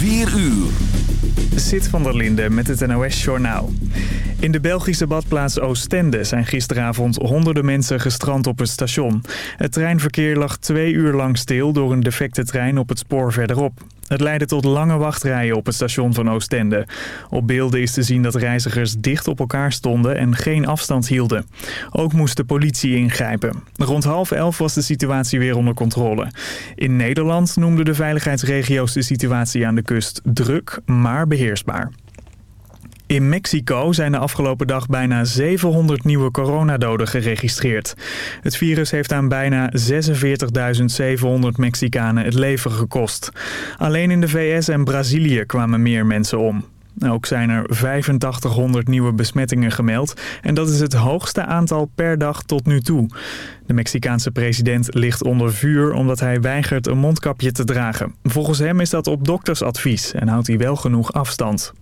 4 uur. Zit van der Linde met het NOS-journaal. In de Belgische badplaats Oostende zijn gisteravond honderden mensen gestrand op het station. Het treinverkeer lag twee uur lang stil door een defecte trein op het spoor verderop. Het leidde tot lange wachtrijen op het station van Oostende. Op beelden is te zien dat reizigers dicht op elkaar stonden en geen afstand hielden. Ook moest de politie ingrijpen. Rond half elf was de situatie weer onder controle. In Nederland noemden de veiligheidsregio's de situatie aan de kust druk, maar beheersbaar. In Mexico zijn de afgelopen dag bijna 700 nieuwe coronadoden geregistreerd. Het virus heeft aan bijna 46.700 Mexicanen het leven gekost. Alleen in de VS en Brazilië kwamen meer mensen om. Ook zijn er 8500 nieuwe besmettingen gemeld en dat is het hoogste aantal per dag tot nu toe. De Mexicaanse president ligt onder vuur omdat hij weigert een mondkapje te dragen. Volgens hem is dat op doktersadvies en houdt hij wel genoeg afstand.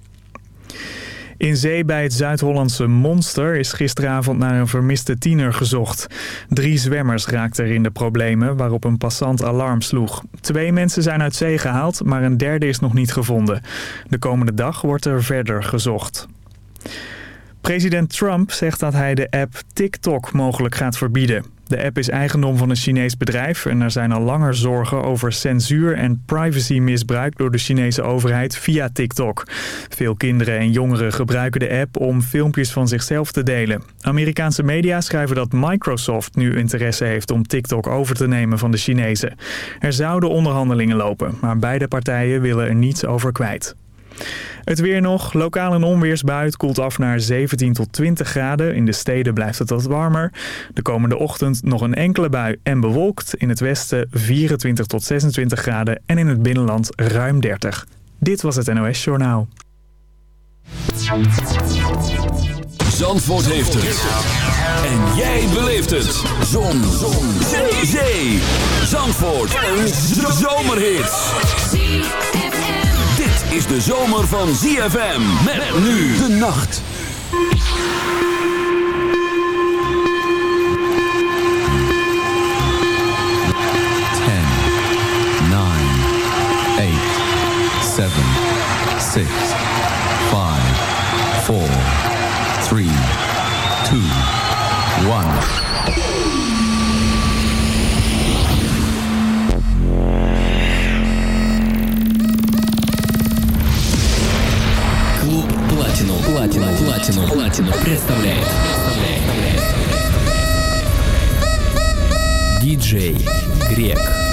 In zee bij het Zuid-Hollandse Monster is gisteravond naar een vermiste tiener gezocht. Drie zwemmers raakten er in de problemen waarop een passant alarm sloeg. Twee mensen zijn uit zee gehaald, maar een derde is nog niet gevonden. De komende dag wordt er verder gezocht. President Trump zegt dat hij de app TikTok mogelijk gaat verbieden. De app is eigendom van een Chinees bedrijf en er zijn al langer zorgen over censuur en privacymisbruik door de Chinese overheid via TikTok. Veel kinderen en jongeren gebruiken de app om filmpjes van zichzelf te delen. Amerikaanse media schrijven dat Microsoft nu interesse heeft om TikTok over te nemen van de Chinezen. Er zouden onderhandelingen lopen, maar beide partijen willen er niets over kwijt. Het weer nog. Lokaal een onweersbui. Koelt af naar 17 tot 20 graden. In de steden blijft het wat warmer. De komende ochtend nog een enkele bui en bewolkt. In het westen 24 tot 26 graden. En in het binnenland ruim 30. Dit was het NOS Journaal. Zandvoort heeft het. En jij beleeft het. Zon. Zon. Zee. Zandvoort. Een zomerhit is de zomer van ZFM. Met nu de nacht. Ten, nine, eight, seven, six, five, four, three, two, Платину, Платину, Платину, представляет. Диджей Грек.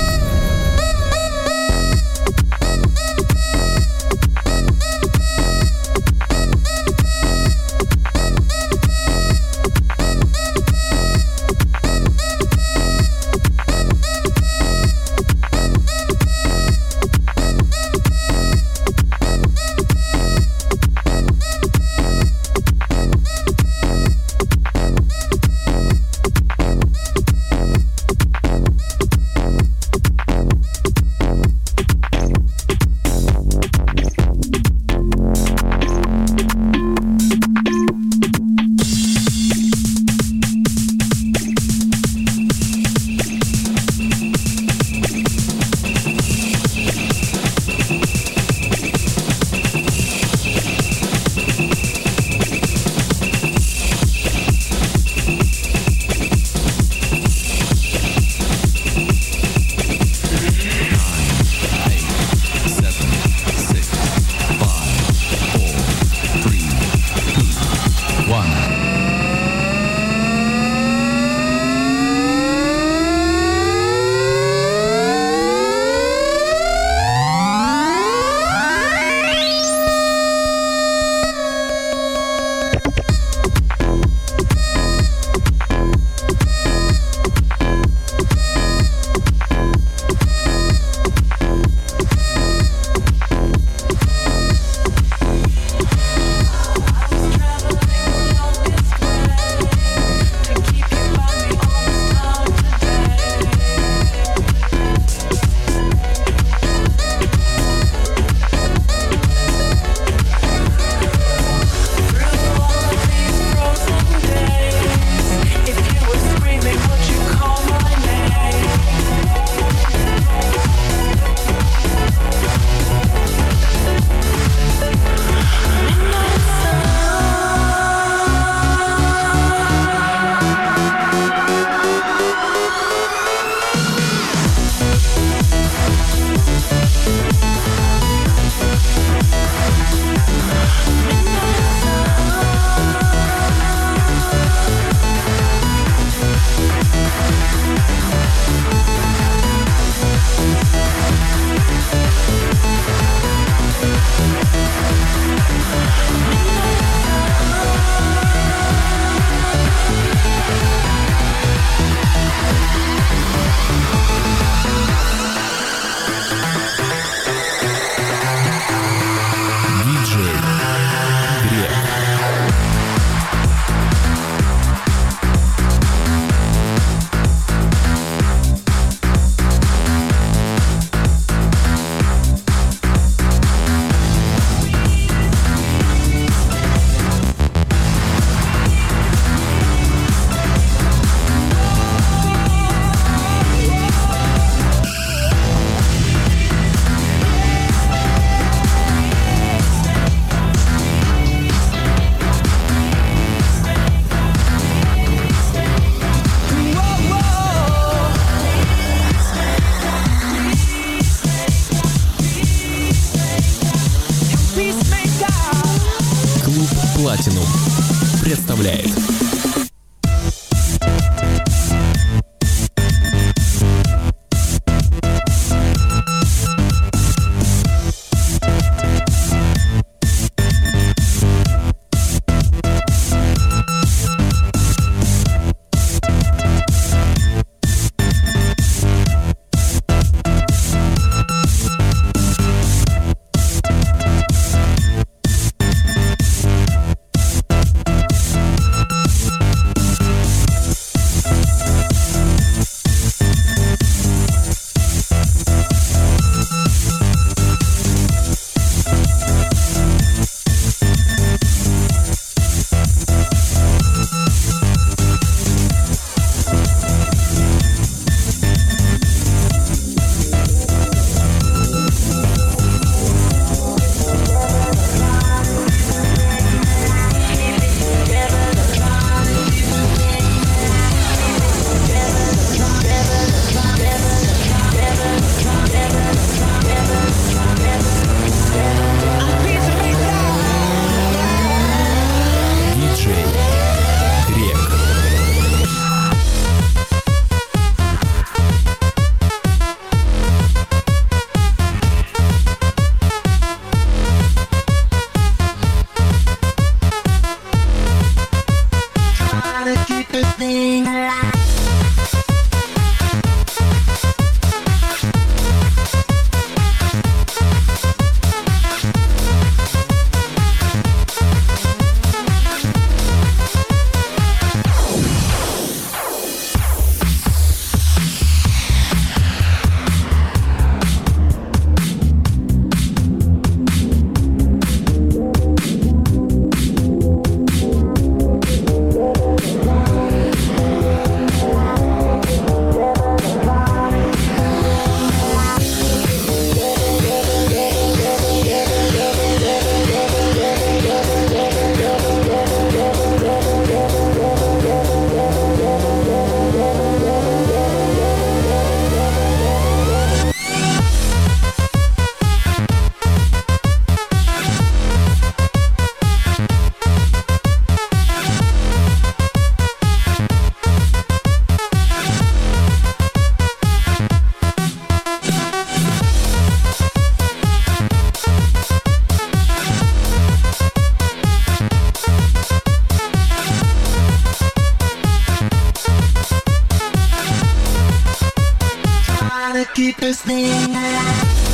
Keep us thing.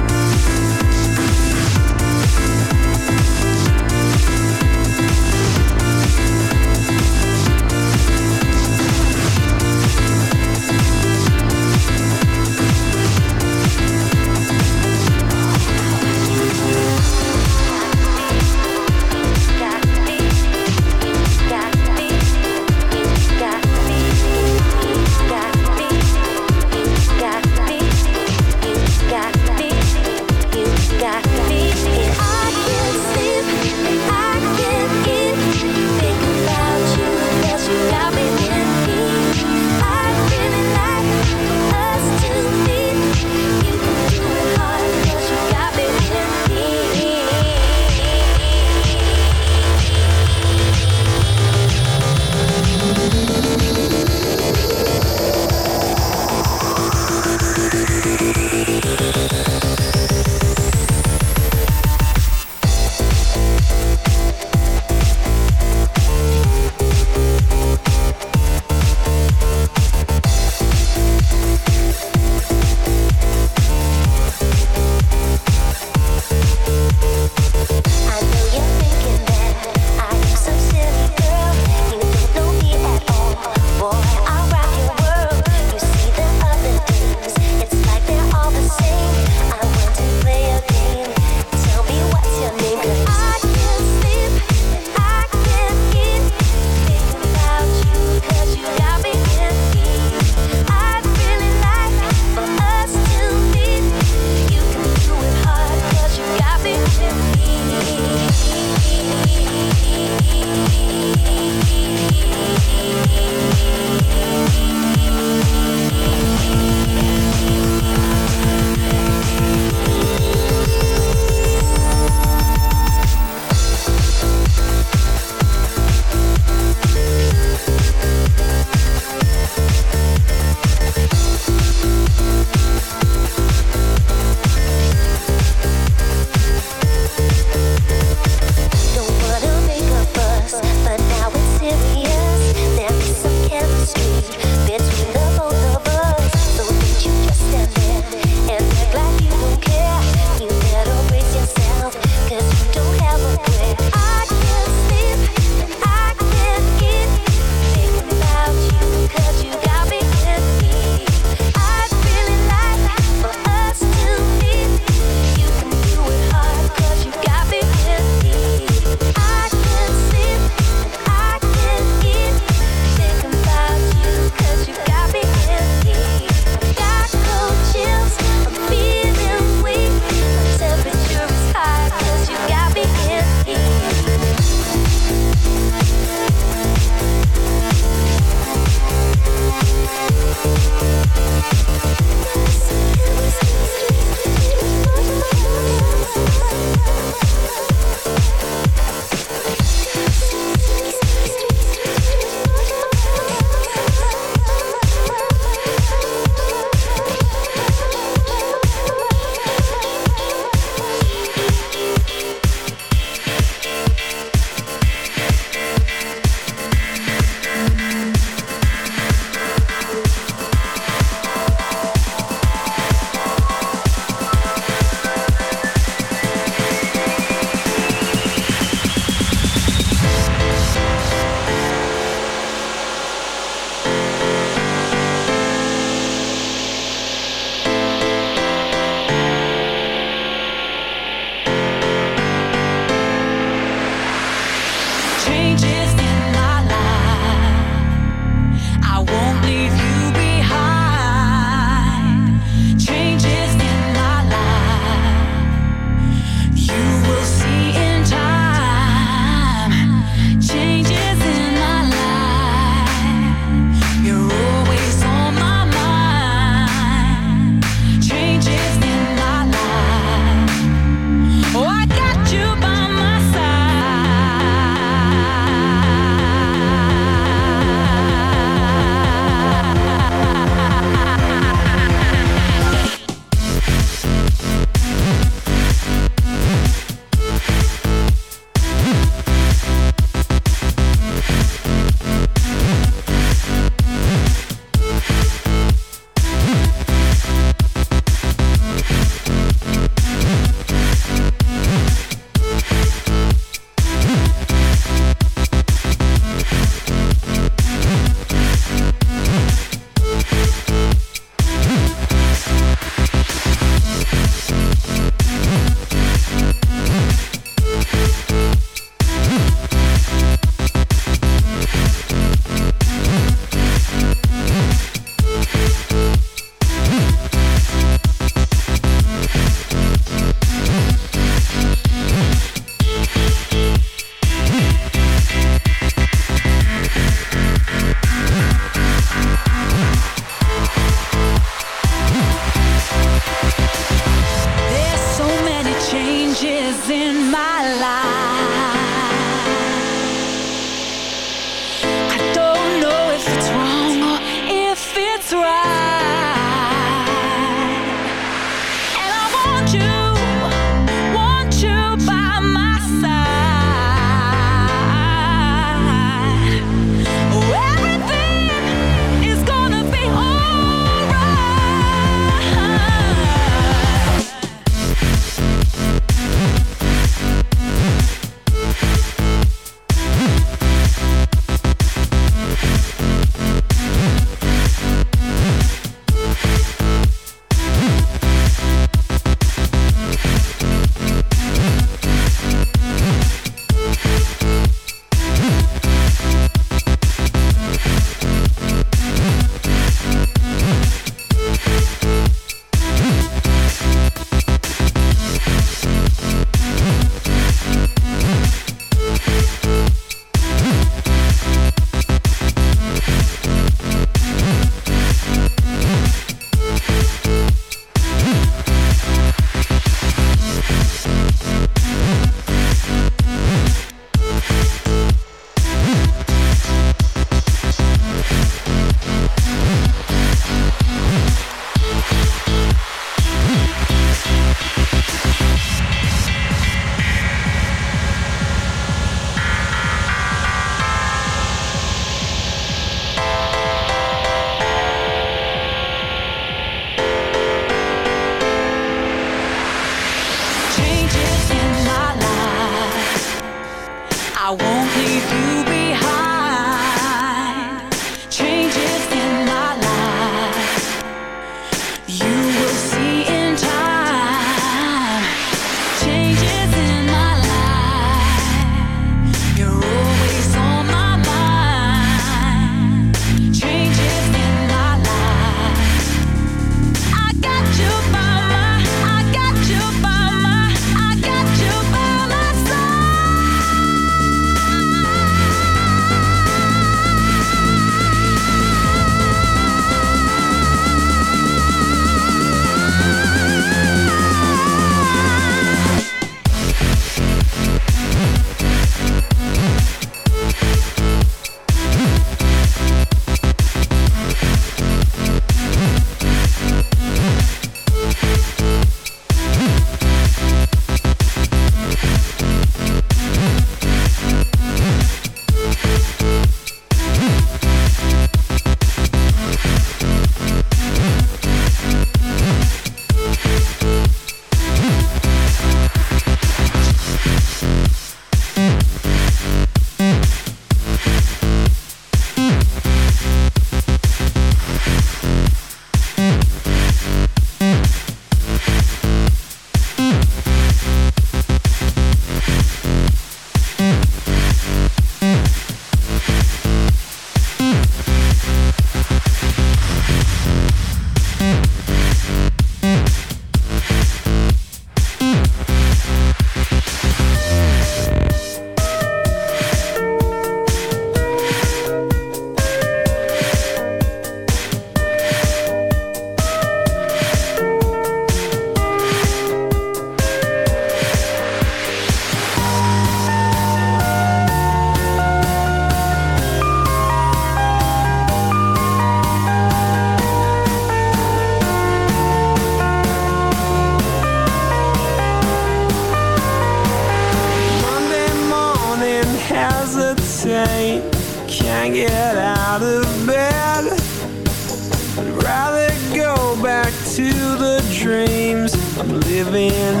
Living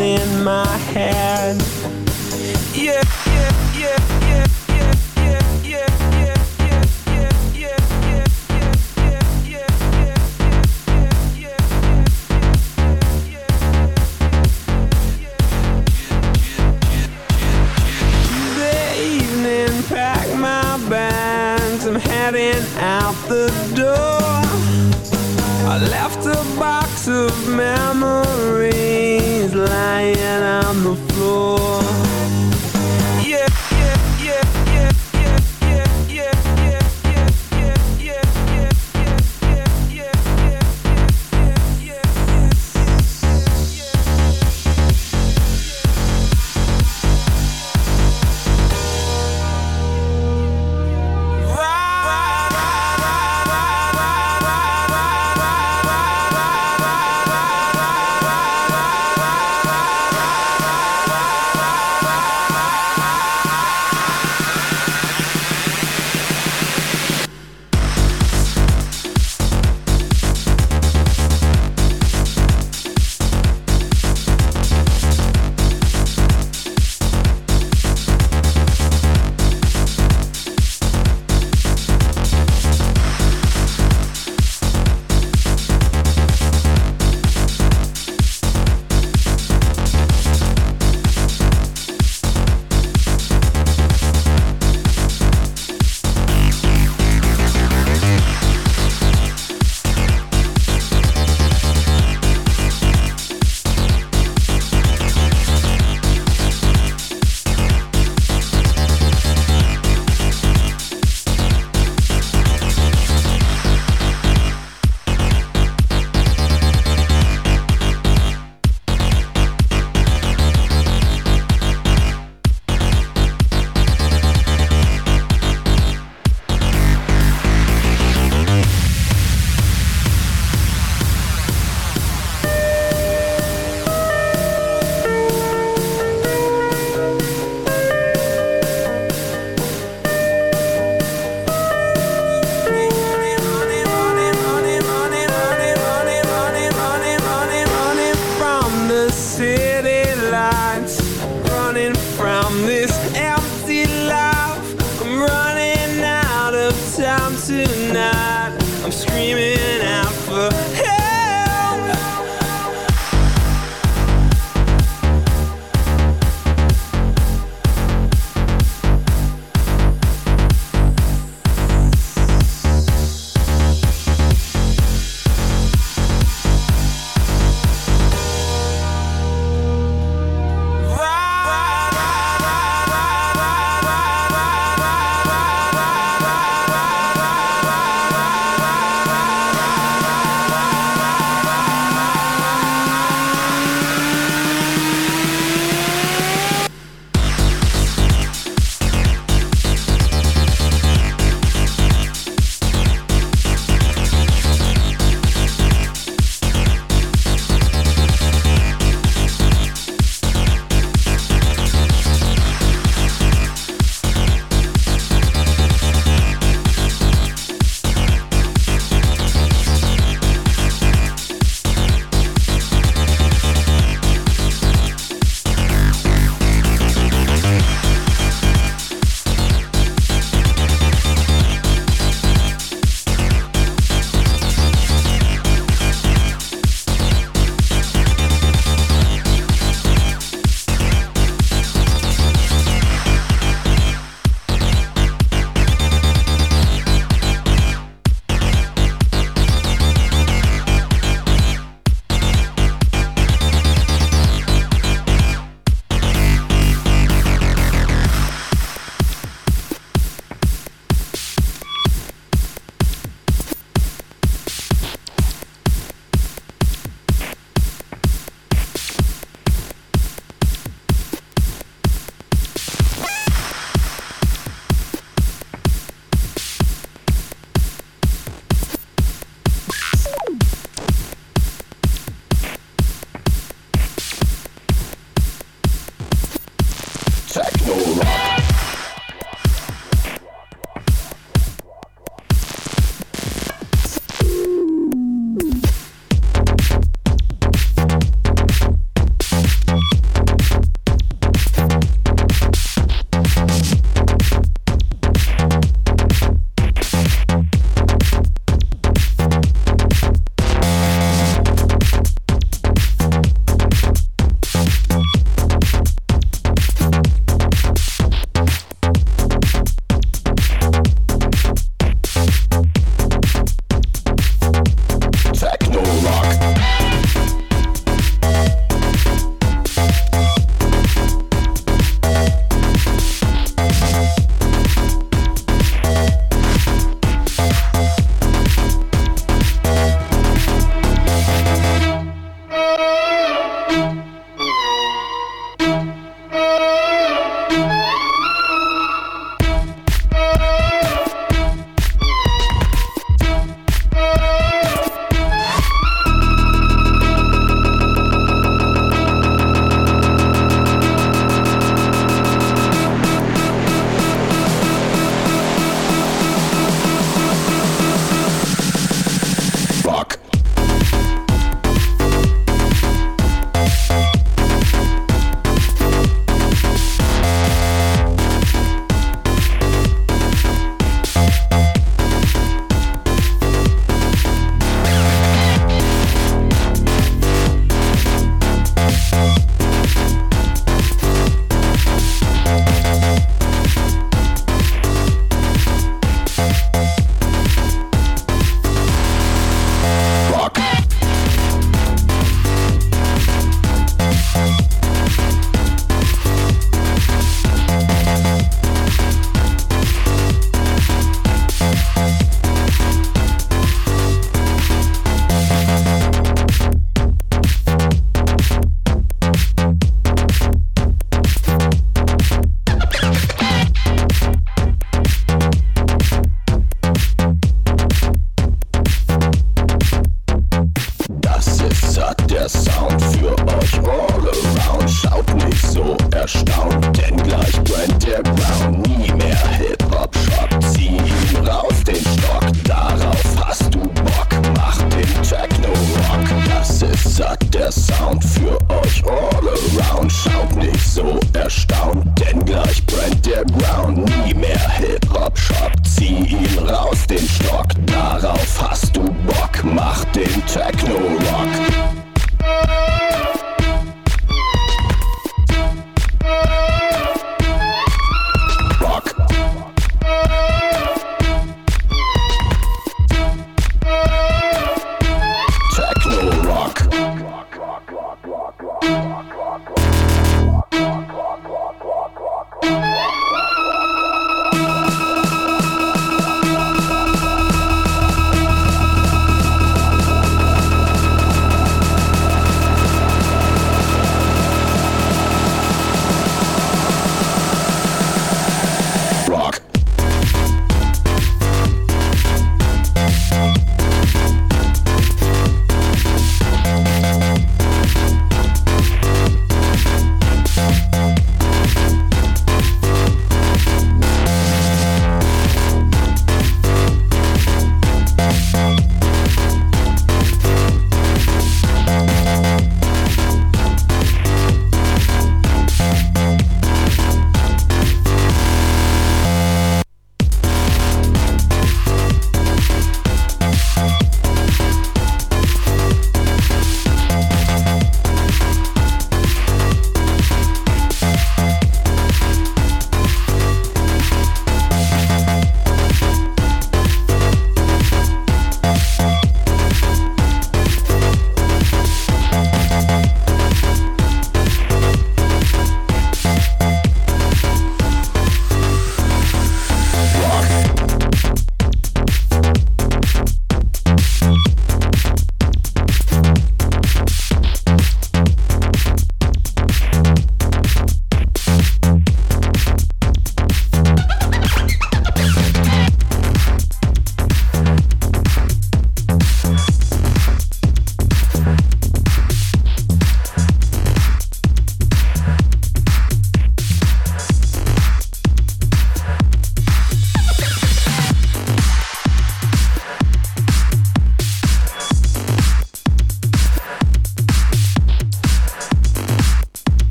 sind für euch all around. Schaut nicht so erstaunt, denn gleich brennt der Ground. Nie mehr Hip-Hop-Shop, zieh ihn raus den Stock. Darauf hast du Bock, mach den Techno-Rock.